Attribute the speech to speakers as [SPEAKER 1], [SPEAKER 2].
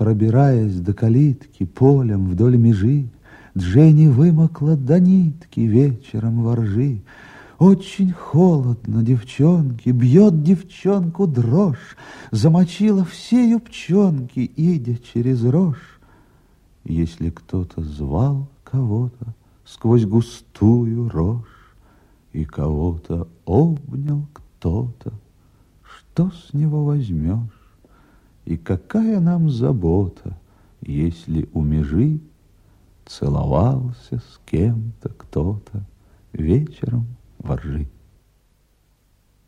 [SPEAKER 1] Пробираясь до калитки полем вдоль межи, Дженни вымокла до нитки вечером во ржи. Очень холодно девчонке, бьет девчонку дрожь, Замочила все юбчонки, идя через рожь. Если кто-то звал кого-то сквозь густую рожь, И кого-то обнял кто-то, что с него возьмешь? И какая нам забота, если у межи Целовался с кем-то кто-то вечером воржи.